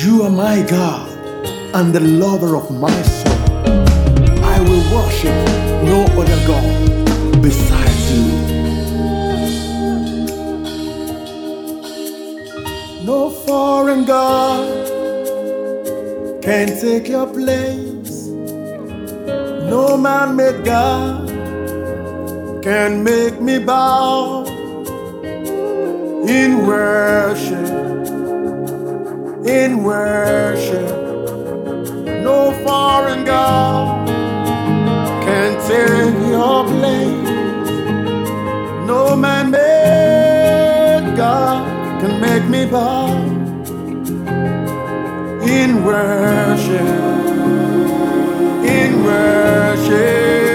You are my God and the lover of my soul. I will worship no other God besides you. No foreign God can take your place. No man made God can make me bow in worship in worship. No foreign God can take your place. No man made God can make me bow in worship. In worship.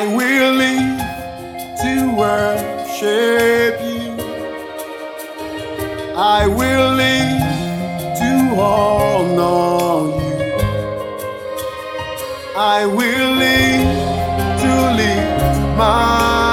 I will leave to worship you. I will leave to honor you. I will leave to leave my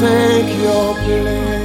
take your place.